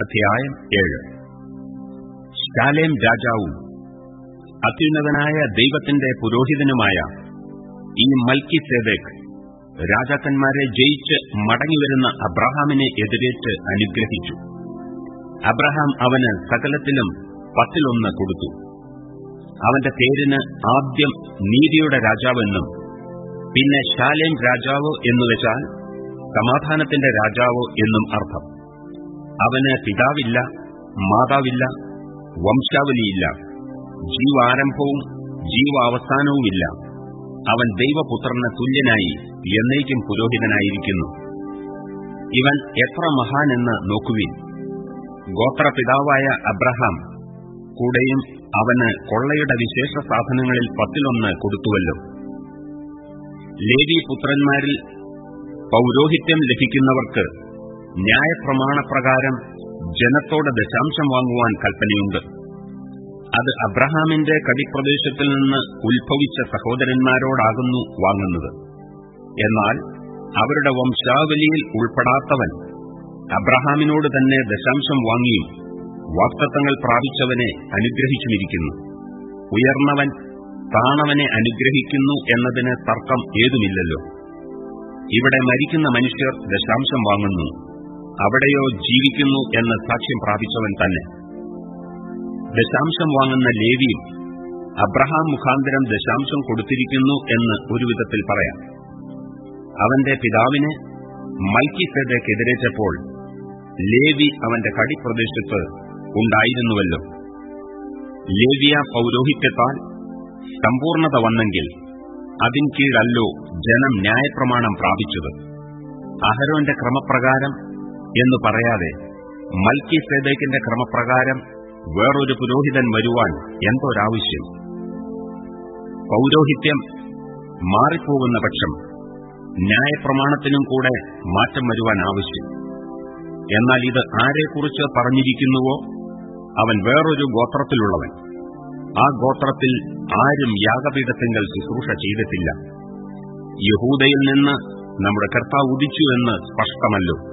അധ്യായം ഏഴ്. ശാലേം രാജാവും അത്യുന്നതനായ ദൈവത്തിന്റെ പുരോഹിതനുമായ ഈ മൽക്കി സേദേഖ് രാജാക്കന്മാരെ ജയിച്ച് മടങ്ങിവരുന്ന അബ്രഹാമിനെ എതിരേറ്റ് അനുഗ്രഹിച്ചു. അബ്രഹാം അവന് സകലത്തിലും പത്തിലൊന്ന് കൊടുത്തു. അവന്റെ പേരിന് ആദ്യം നീതിയുടെ രാജാവെന്നും പിന്നെ ശാലേം രാജാവ് എന്നുവെച്ചാൽ സമാധാനത്തിന്റെ രാജാവോ എന്നും അർത്ഥം. അവന് പിതാവില്ല മാതാവില്ല വംശാവലിയില്ല ജീവാരംഭവും ജീവാവസാനവുമില്ല. അവൻ ദൈവപുത്രന് തുല്യനായി എന്നേക്കും പുരോഹിതനായിരിക്കുന്നു. ഇവൻ എത്ര മഹാനെന്ന് നോക്കുവിൻ. ഗോത്രപിതാവായ അബ്രഹാം കൂടെയും അവന് കൊള്ളയുടെ വിശേഷ സാധനങ്ങളിൽ പത്തിലൊന്ന് കൊടുത്തുവല്ലോ. ലേവി പുത്രന്മാരിൽ പൌരോഹിത്യം ലഭിക്കുന്നവർക്ക് ന്യായപ്രമാണപ്രകാരം ജനത്തോട് ദശാംശം വാങ്ങുവാൻ കൽപ്പനയുണ്ട്. അത് അബ്രഹാമിന്റെ കടിപ്രദേശത്തിൽ നിന്ന് ഉത്ഭവിച്ച സഹോദരന്മാരോടാകുന്നു വാങ്ങുന്നത്. എന്നാൽ അവരുടെ വംശാവലിയിൽ ഉൾപ്പെടാത്തവൻ അബ്രഹാമിനോട് തന്നെ ദശാംശം വാങ്ങിയും വാക്തത്വങ്ങൾ പ്രാപിച്ചവനെ അനുഗ്രഹിച്ചുമിരിക്കുന്നു. ഉയർന്നവൻ താണവനെ അനുഗ്രഹിക്കുന്നു എന്നതിന് തർക്കം ഏതുമില്ലല്ലോ. ഇവിടെ മരിക്കുന്ന മനുഷ്യർ ദശാംശം വാങ്ങുന്നു. അവിടെയോ ജീവിക്കുന്നു എന്ന് സാക്ഷ്യം പ്രാപിച്ചവൻ തന്നെ. ദശാംശം വാങ്ങുന്ന ലേവിയും അബ്രഹാം മുഖാന്തരം ദശാംശം കൊടുത്തിരിക്കുന്നു എന്ന് ഒരു വിധത്തിൽ പറയാം. അവന്റെ പിതാവിനെ മൽക്കി സെഡക്കെതിരേറ്റപ്പോൾ ലേവി അവന്റെ കടിപ്രദേശത്ത് ഉണ്ടായിരുന്നുവല്ലോ. ലേവിയ പൌരോഹിത്യത്താൽ സമ്പൂർണത വന്നെങ്കിൽ അതിൻ കീഴല്ലോ ജനം ന്യായപ്രമാണം പ്രാപിച്ചത്. അഹരോന്റെ ക്രമപ്രകാരം എന്ന് പറയാതെ മൽക്കി സേദേക്കിന്റെ ക്രമപ്രകാരം വേറൊരു പുരോഹിതൻ വരുവാൻ എന്തൊരാവശ്യം? പൌരോഹിത്യം മാറിപ്പോകുന്ന പക്ഷം ന്യായപ്രമാണത്തിനും കൂടെ മാറ്റം വരുവാൻ ആവശ്യം. എന്നാൽ ഇത് ആരെക്കുറിച്ച് പറഞ്ഞിരിക്കുന്നുവോ? അവൻ വേറൊരു ഗോത്രത്തിലുള്ളവൻ. ആ ഗോത്രത്തിൽ ആരും യാഗപീഠത്തിങ്കൽ ശുശ്രൂഷ ചെയ്തിട്ടില്ല. യഹൂദയിൽ നിന്ന് നമ്മുടെ കർത്താവ് ഉദിച്ചു എന്ന് സ്പഷ്ടമല്ലോ.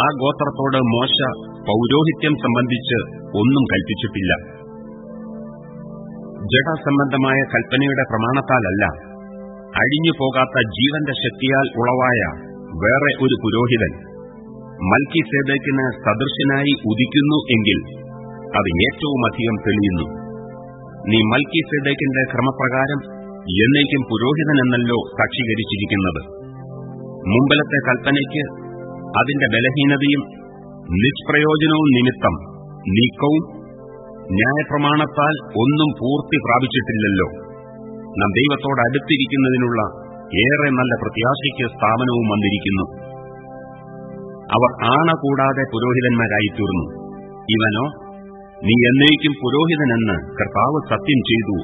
ആ ഗോത്രത്തോട് മോശ പൌരോഹിത്യം സംബന്ധിച്ച് ഒന്നും കൽപ്പിച്ചിട്ടില്ല. ജഡസംബന്ധമായ കൽപ്പനയുടെ പ്രമാണത്താലല്ല അഴിഞ്ഞു പോകാത്ത ജീവന്റെ ശക്തിയാൽ ഉളവായ വേറെ ഒരു പുരോഹിതൻ മൽക്കി സേദക്കിന് സദൃശനായി ഉദിക്കുന്നു എങ്കിൽ അത് ഏറ്റവും അധികം തെളിയുന്നു. നീ മൽക്കി സേദക്കിന്റെ ക്രമപ്രകാരം എന്നേക്കും പുരോഹിതനെന്നല്ലോ സാക്ഷീകരിച്ചിരിക്കുന്നത്. മുമ്പലത്തെ കൽപ്പനയ്ക്ക് അതിന്റെ ബലഹീനതയും നിഷ്പ്രയോജനവും നിമിത്തം നീക്കവും ന്യായപ്രമാണത്താൽ ഒന്നും പൂർത്തി പ്രാപിച്ചിട്ടില്ലല്ലോ. നാം ദൈവത്തോട് അടുത്തിരിക്കുന്നതിനുള്ള ഏറെ നല്ല പ്രത്യാശയ്ക്ക് സ്ഥാപനവും വന്നിരിക്കുന്നു. അവർ ആണ കൂടാതെ പുരോഹിതന്മാരായിത്തീർന്നു. ഇവനോ നീ എന്നേക്കും പുരോഹിതനെന്ന് കർത്താവ് സത്യം ചെയ്തു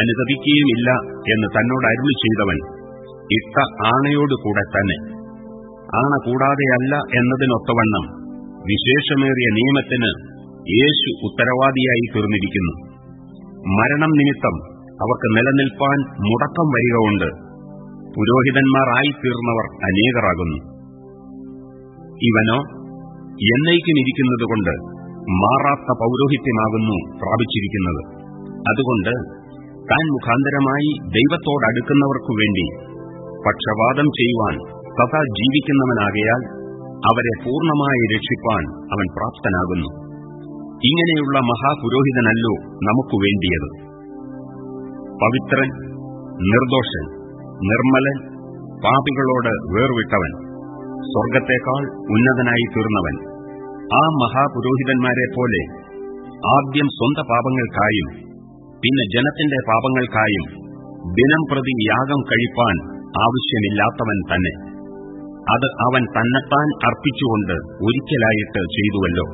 അനുദപിക്കുകയുമില്ല എന്ന് തന്നോട് അരുളി ചെയ്തവൻ ഇട്ട ആണയോടുകൂടെ തന്നെ. ആണ കൂടാതെയല്ല എന്നതിനൊത്തവണ്ണം വിശേഷമേറിയ നിയമത്തിന് യേശു ഉത്തരവാദിയായി തീർന്നിരിക്കുന്നു. മരണം നിമിത്തം അവർക്ക് നിലനിൽപ്പാൻ മുടക്കം വരിക കൊണ്ട് പുരോഹിതന്മാരായിത്തീർന്നവർ അനേകരാകുന്നു. ഇവനോ എന്നേക്കും ഇരിക്കുന്നതുകൊണ്ട് മാറാത്ത പൌരോഹിത്യമാകുന്നു പ്രാപിച്ചിരിക്കുന്നത്. അതുകൊണ്ട് താൻ മുഖാന്തരമായി ദൈവത്തോടടുക്കുന്നവർക്കു വേണ്ടി പക്ഷപാതം ചെയ്യുവാൻ സദാ ജീവിക്കുന്നവനാകയാൽ അവരെ പൂർണമായി രക്ഷിപ്പാൻ അവൻ പ്രാപ്തനാകുന്നു. ഇങ്ങനെയുള്ള മഹാപുരോഹിതനല്ലോ നമുക്കു വേണ്ടിയത്. പവിത്രൻ നിർദോഷൻ നിർമ്മലൻ പാപികളോട് വേർവിട്ടവൻ സ്വർഗത്തേക്കാൾ ഉന്നതനായി തീർന്നവൻ. ആ മഹാപുരോഹിതന്മാരെ പോലെ ആദ്യം സ്വന്ത പാപങ്ങൾക്കായും പിന്നെ ജനത്തിന്റെ പാപങ്ങൾക്കായും ദിനം പ്രതി യാഗം കഴിപ്പാൻ ആവശ്യമില്ലാത്തവൻ തന്നെ. അത് അവൻ തന്നെത്താൻ അർപ്പിച്ചുകൊണ്ട് ഒരിക്കലായിട്ട് ചെയ്തുവല്ലോ.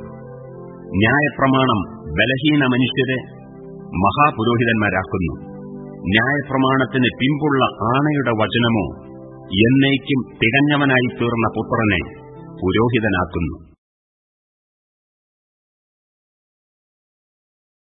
ന്യായപ്രമാണം ബലഹീന മനുഷ്യരെ മഹാപുരോഹിതന്മാരാക്കുന്നു. ന്യായപ്രമാണത്തിന് പിമ്പുള്ള ആണയുടെ വചനമോ എന്നേക്കും തികഞ്ഞവനായി തീർന്ന പുത്രനെ പുരോഹിതനാക്കുന്നു.